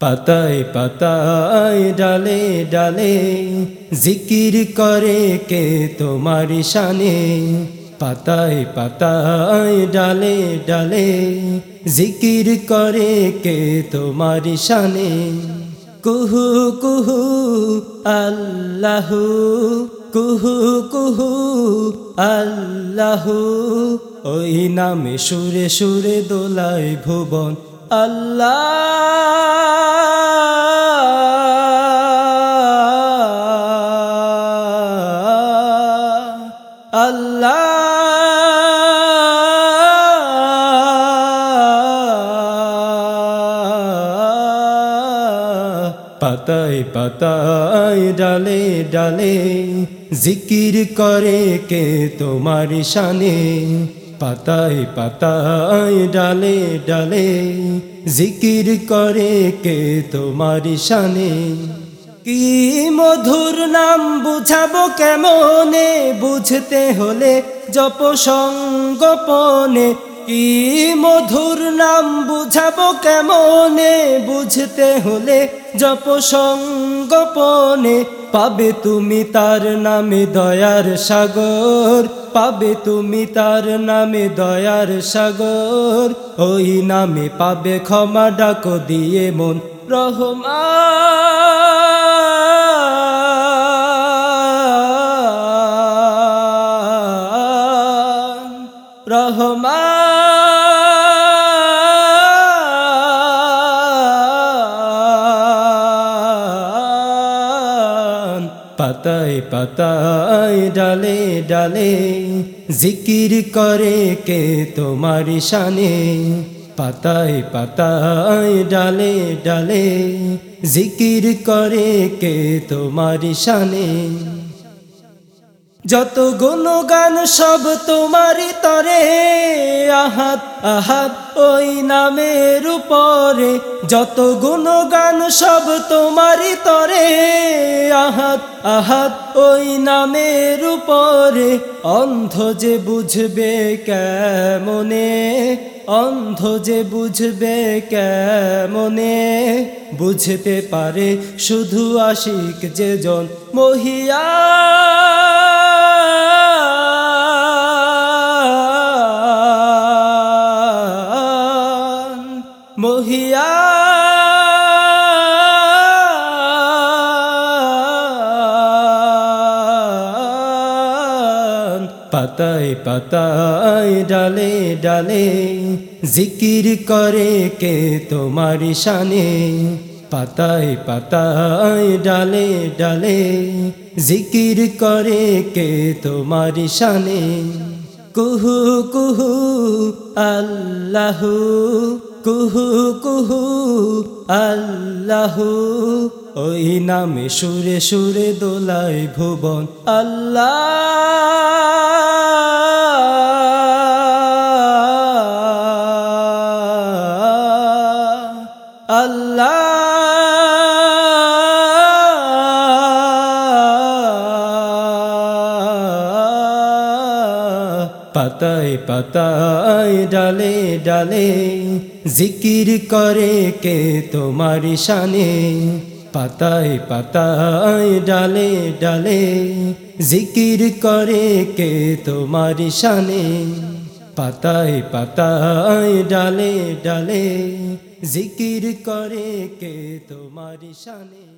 পাতায় পাতায় ডালে ডালে জিকির করে কে তোমার শানে? পাতায় পাতায় ডালে ডালে জিকির করে কে তোমার শানে? কুহু কুহু, আল্লাহু, কুহু কুহু, আল্লাহু, ওই নামে সুরে সুরে দোলায় ভুবন। আল্লাহ আল্লাহ পাতায় পাতায় ডালে ডালে জিকির করে কে তোমার শানে? পাতায় পাতায় ডালে ডালে জিকির করে কে তোমার শানে? কি মধুর নাম বুঝাবো কেমনে? বুঝতে হলে জপ সঙ্গপনে কি মধুর নাম বুঝাবো কেমনে? বুঝতে হলে জপ সঙ্গপনে। পাবে তুমি তার নামে দয়ার সাগর। পাবে তুমি তার নামে দয়ার সাগর। ওই নামে পাবে ক্ষমা ডাকো, দিয়ে মন রহমান। রহমান। পাতায় পাতায় ডালে ডালে জিকির করে কে তোমার শানে? পাতায় পাতায় ডালে ডালে জিকির করে কে তোমার শানে? যত গুণগান সব তোমারই তরে, আহাত আহাত ওই নামের উপরে। যত গুণগান সব তোমারই তরে, আহাত আহাত ওই নামের উপরে। অন্ধ যে বুঝবে কেমনে, অন্ধ যে বুঝবে কেমনে, বুঝতে পারে শুধু আশিক যে জন মহিয়া। মহিয়া। পাতায় পাতায় ডালে ডালে জিকির করে কে তোমার শানে? পাতায় পাতায় ডালে ডালে জিকির করে কে তোমার শানে? কুহু কুহু, আল্লাহু কুহু কুহু আল্লাহ। ওই নামে সুরে সুরে দোলায় ভুবন আল্লাহ। পাতায় পাতায় ডালে ডালে জিকির করে কে তোমার শানে? পাতায় পাতায় ডালে ডালে জিকির করে কে তোমার শানে? পাতায় পাতায় ডালে ডালে জিকির করে কে তোমার শানে?